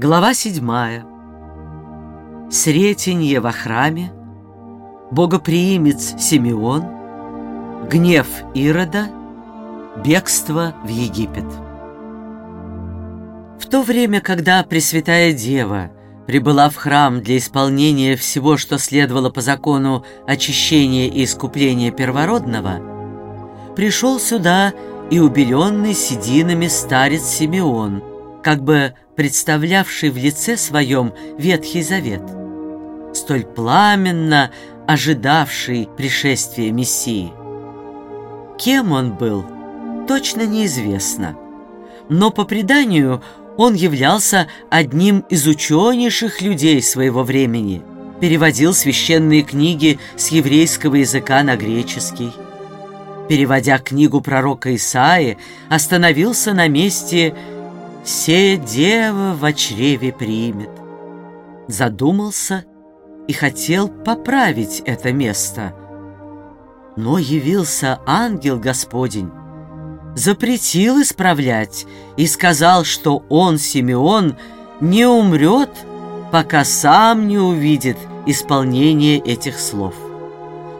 Глава седьмая. Сретенье во храме, Богоприимец Симеон, Гнев Ирода, Бегство в Египет. В то время, когда Пресвятая Дева прибыла в храм для исполнения всего, что следовало по закону очищения и искупления первородного, пришел сюда и убеленный сединами старец Симеон, как бы представлявший в лице своем Ветхий Завет, столь пламенно ожидавший пришествия Мессии. Кем он был, точно неизвестно, но по преданию он являлся одним из ученейших людей своего времени, переводил священные книги с еврейского языка на греческий. Переводя книгу пророка Исаи, остановился на месте «Се дева в чреве примет». Задумался и хотел поправить это место. Но явился ангел Господень, запретил исправлять и сказал, что он, Симеон, не умрет, пока сам не увидит исполнение этих слов.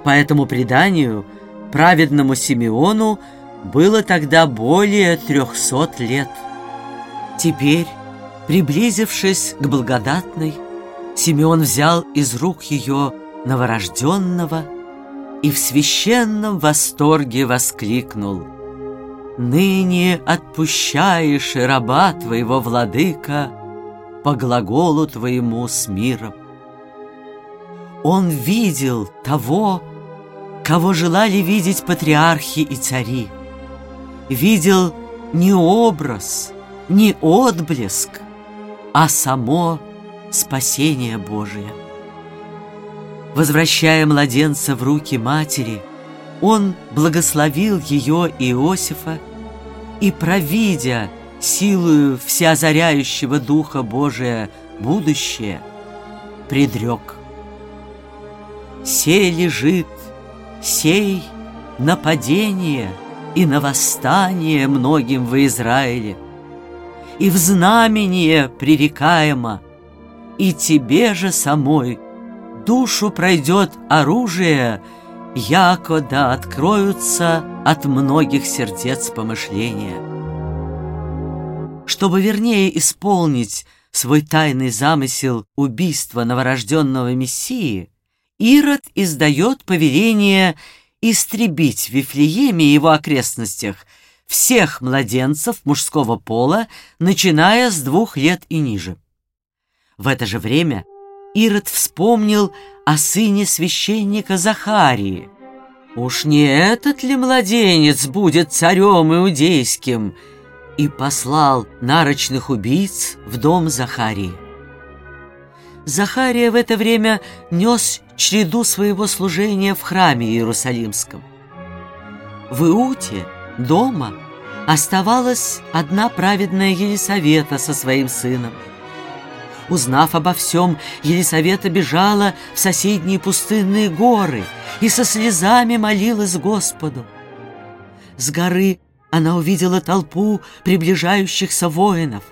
По этому преданию праведному Симеону было тогда более трехсот лет. Теперь, приблизившись к благодатной, Симеон взял из рук ее новорожденного и в священном восторге воскликнул «Ныне отпущаешь раба твоего, владыка, по глаголу твоему с миром». Он видел того, кого желали видеть патриархи и цари. Видел не образ, не отблеск, а само спасение Божие. Возвращая младенца в руки матери, он благословил ее Иосифа и, провидя силою всеозаряющего Духа Божия будущее, предрек. «Сей лежит, сей нападение и на восстание многим в Израиле, и в знамение пререкаемо, и тебе же самой душу пройдет оружие, яко да откроются от многих сердец помышления. Чтобы вернее исполнить свой тайный замысел убийства новорожденного Мессии, Ирод издает повеление истребить в Вифлееме и его окрестностях – всех младенцев мужского пола, начиная с двух лет и ниже. В это же время Ирод вспомнил о сыне священника Захарии. «Уж не этот ли младенец будет царем иудейским?» и послал нарочных убийц в дом Захарии. Захария в это время нес череду своего служения в храме Иерусалимском. В Иуте – Дома оставалась одна праведная Елисавета со своим сыном. Узнав обо всем, Елисавета бежала в соседние пустынные горы и со слезами молилась Господу. С горы она увидела толпу приближающихся воинов.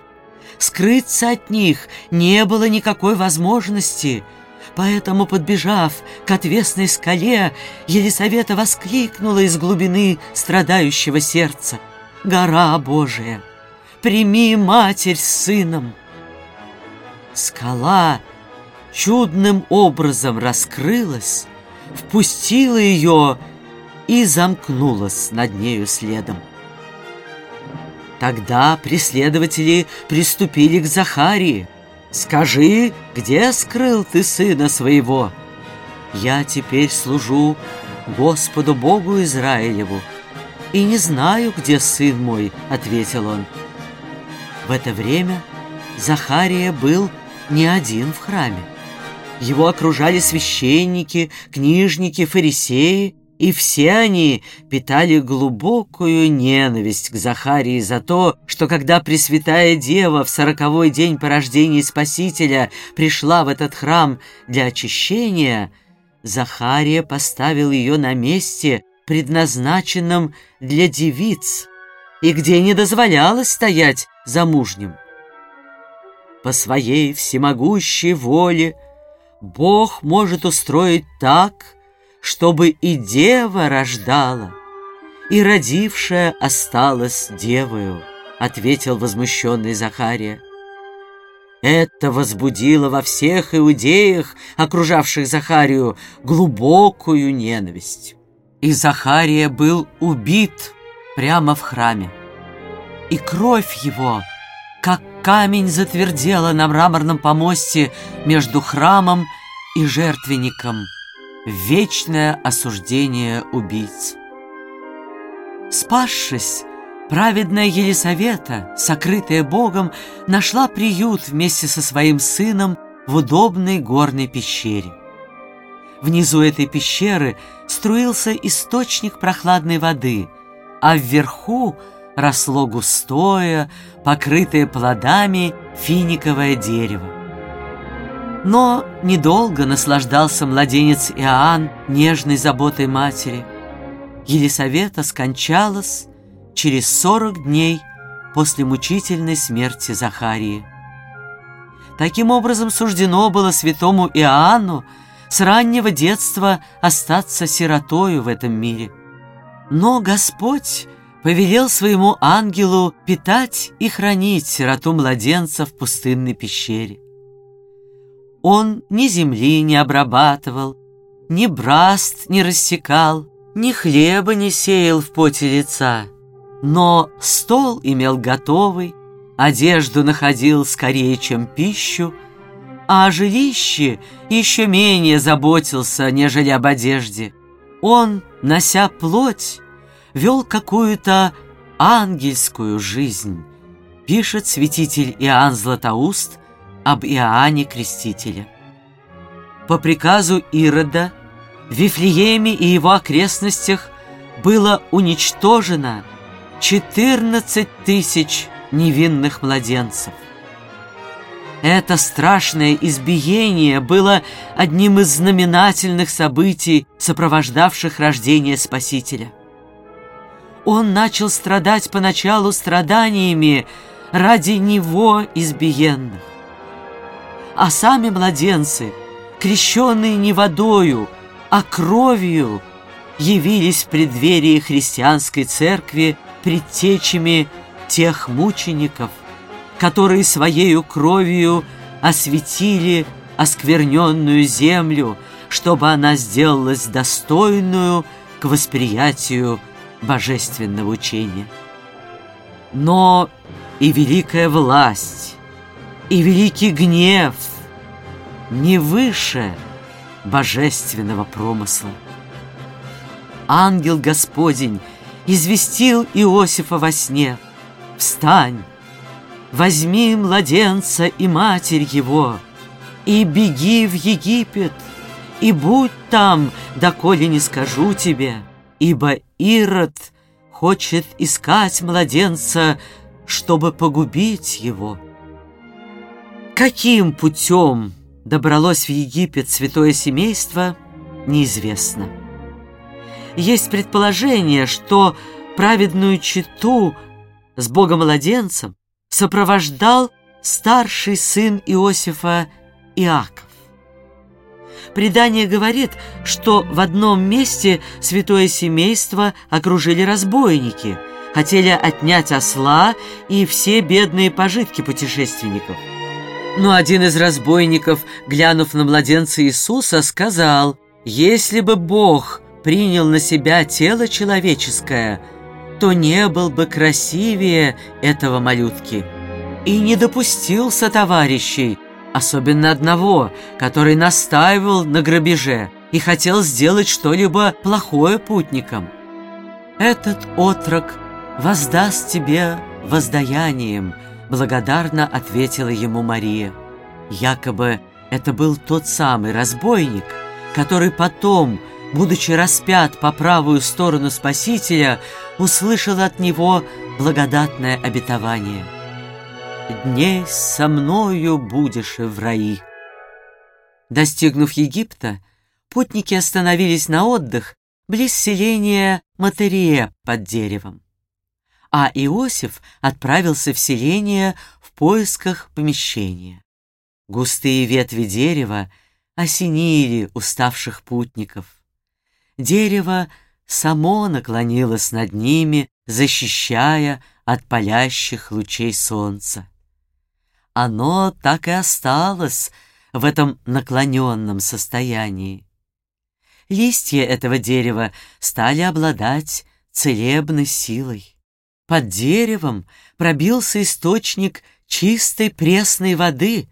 Скрыться от них не было никакой возможности — Поэтому, подбежав к отвесной скале, Елисавета воскликнула из глубины страдающего сердца. «Гора Божия, прими матерь с сыном!» Скала чудным образом раскрылась, впустила ее и замкнулась над нею следом. Тогда преследователи приступили к Захарии, Скажи, где скрыл ты сына своего? Я теперь служу Господу Богу Израилеву, и не знаю, где сын мой, — ответил он. В это время Захария был не один в храме. Его окружали священники, книжники, фарисеи и все они питали глубокую ненависть к Захарии за то, что когда Пресвятая Дева в сороковой день по рождении Спасителя пришла в этот храм для очищения, Захария поставил ее на месте, предназначенном для девиц, и где не дозволялось стоять замужним. по своей всемогущей воле Бог может устроить так, чтобы и дева рождала, и родившая осталась девою, ответил возмущенный Захария. Это возбудило во всех иудеях, окружавших Захарию, глубокую ненависть. И Захария был убит прямо в храме. И кровь его, как камень, затвердела на мраморном помосте между храмом и жертвенником – вечное осуждение убийц. Спасшись, праведная Елисавета, сокрытая Богом, нашла приют вместе со своим сыном в удобной горной пещере. Внизу этой пещеры струился источник прохладной воды, а вверху росло густое, покрытое плодами финиковое дерево. Но недолго наслаждался младенец Иоанн нежной заботой матери. Елисавета скончалась через сорок дней после мучительной смерти Захарии. Таким образом суждено было святому Иоанну с раннего детства остаться сиротою в этом мире. Но Господь повелел своему ангелу питать и хранить сироту младенца в пустынной пещере. Он ни земли не обрабатывал, ни браст не рассекал, ни хлеба не сеял в поте лица, но стол имел готовый, одежду находил скорее, чем пищу, а о жилище еще менее заботился, нежели об одежде. Он, нося плоть, вел какую-то ангельскую жизнь, пишет святитель Иоанн Златоуст – об Иоанне Крестителе. По приказу Ирода в Вифлееме и его окрестностях было уничтожено 14 тысяч невинных младенцев. Это страшное избиение было одним из знаменательных событий, сопровождавших рождение Спасителя. Он начал страдать поначалу страданиями ради него избиенных а сами младенцы, крещенные не водою, а кровью, явились в преддверии христианской церкви предтечами тех мучеников, которые своею кровью осветили оскверненную землю, чтобы она сделалась достойную к восприятию божественного учения. Но и великая власть, и великий гнев не выше божественного промысла. Ангел Господень известил Иосифа во сне «Встань, возьми младенца и матерь его, и беги в Египет, и будь там, доколе не скажу тебе, ибо Ирод хочет искать младенца, чтобы погубить его». Каким путем добралось в Египет святое семейство, неизвестно. Есть предположение, что праведную читу с Богомладенцем сопровождал старший сын Иосифа Иаков. Предание говорит, что в одном месте святое семейство окружили разбойники, хотели отнять осла и все бедные пожитки путешественников – но один из разбойников, глянув на младенца Иисуса, сказал, «Если бы Бог принял на себя тело человеческое, то не был бы красивее этого малютки». И не допустил сотоварищей, особенно одного, который настаивал на грабеже и хотел сделать что-либо плохое путникам. «Этот отрок воздаст тебе воздаянием», благодарно ответила ему Мария. Якобы это был тот самый разбойник, который потом, будучи распят по правую сторону Спасителя, услышал от него благодатное обетование. «Дней со мною будешь в раи». Достигнув Египта, путники остановились на отдых близ селения Материя под деревом а Иосиф отправился в селение в поисках помещения. Густые ветви дерева осенили уставших путников. Дерево само наклонилось над ними, защищая от палящих лучей солнца. Оно так и осталось в этом наклоненном состоянии. Листья этого дерева стали обладать целебной силой. Под деревом пробился источник чистой пресной воды,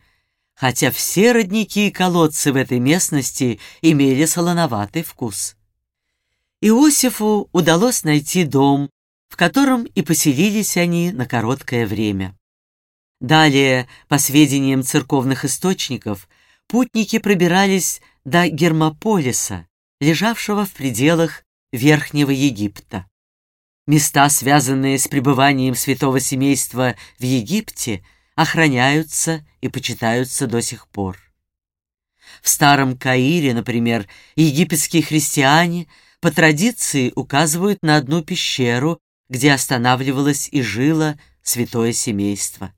хотя все родники и колодцы в этой местности имели солоноватый вкус. Иосифу удалось найти дом, в котором и поселились они на короткое время. Далее, по сведениям церковных источников, путники пробирались до Гермополиса, лежавшего в пределах Верхнего Египта. Места, связанные с пребыванием святого семейства в Египте, охраняются и почитаются до сих пор. В Старом Каире, например, египетские христиане по традиции указывают на одну пещеру, где останавливалось и жило святое семейство.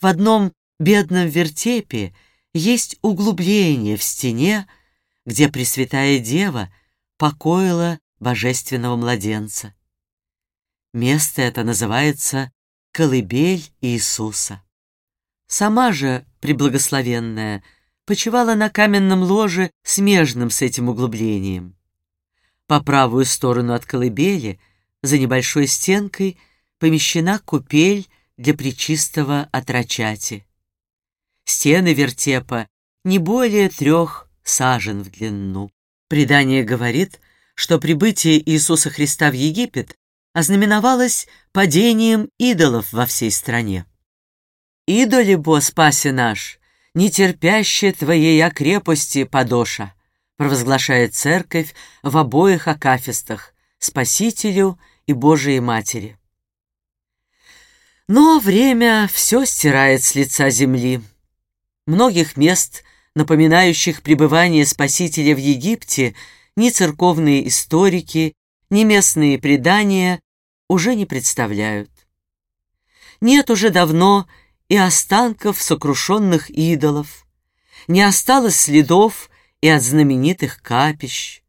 В одном бедном вертепе есть углубление в стене, где Пресвятая Дева покоила божественного младенца. Место это называется «Колыбель Иисуса». Сама же, преблагословенная, почивала на каменном ложе, смежном с этим углублением. По правую сторону от колыбели, за небольшой стенкой, помещена купель для причистого отрачати. Стены вертепа не более трех сажен в длину. Предание говорит, что прибытие Иисуса Христа в Египет ознаменовалось падением идолов во всей стране. «Идоли, бо спаси наш, не терпящие твоей окрепости, подоша», провозглашает церковь в обоих акафистах Спасителю и Божией Матери. Но время все стирает с лица земли. Многих мест, напоминающих пребывание Спасителя в Египте, ни церковные историки, ни местные предания уже не представляют. Нет уже давно и останков сокрушенных идолов, не осталось следов и от знаменитых капищ.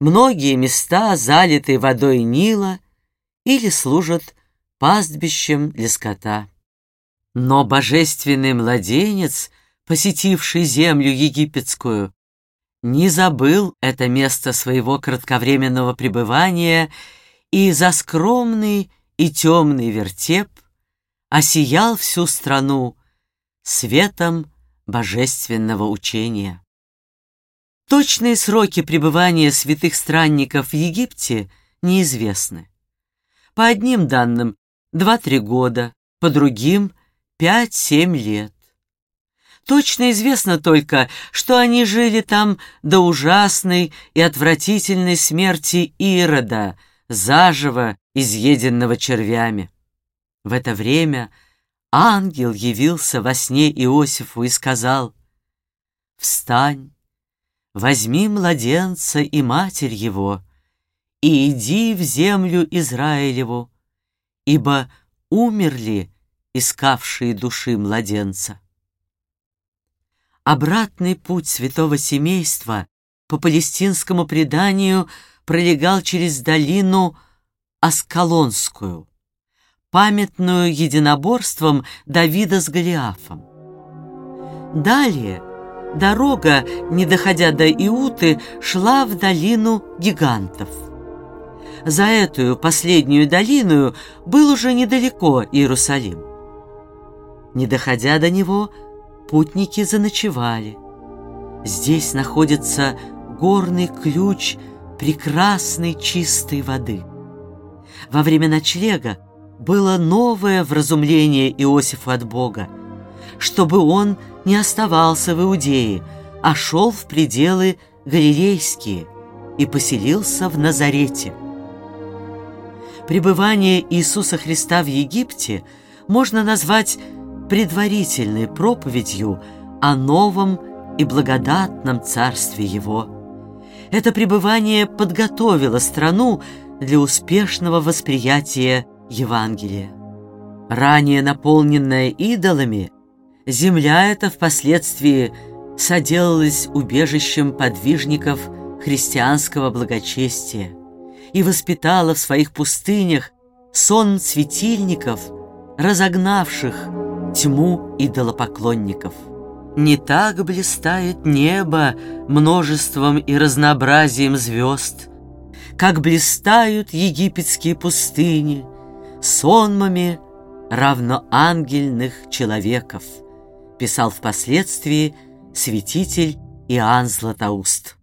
Многие места залиты водой Нила или служат пастбищем для скота. Но божественный младенец, посетивший землю египетскую, не забыл это место своего кратковременного пребывания и за скромный и темный вертеп осиял всю страну светом божественного учения. Точные сроки пребывания святых странников в Египте неизвестны. По одним данным – 2-3 года, по другим – 5-7 лет. Точно известно только, что они жили там до ужасной и отвратительной смерти Ирода, заживо изъеденного червями. В это время ангел явился во сне Иосифу и сказал, «Встань, возьми младенца и матерь его, и иди в землю Израилеву, ибо умерли искавшие души младенца». Обратный путь святого семейства по палестинскому преданию пролегал через долину Аскалонскую, памятную единоборством Давида с Голиафом. Далее дорога, не доходя до Иуты, шла в долину гигантов. За эту последнюю долину был уже недалеко Иерусалим. Не доходя до него, Путники заночевали. Здесь находится горный ключ прекрасной чистой воды. Во время ночлега было новое вразумление Иосифу от Бога, чтобы он не оставался в Иудее, а шел в пределы галилейские и поселился в Назарете. Пребывание Иисуса Христа в Египте можно назвать предварительной проповедью о новом и благодатном царстве Его. Это пребывание подготовило страну для успешного восприятия Евангелия. Ранее наполненная идолами, земля эта впоследствии соделалась убежищем подвижников христианского благочестия и воспитала в своих пустынях сон светильников, разогнавших тьму идолопоклонников. Не так блистает небо множеством и разнообразием звезд, как блистают египетские пустыни сонмами равноангельных человеков, писал впоследствии святитель Иоанн Златоуст.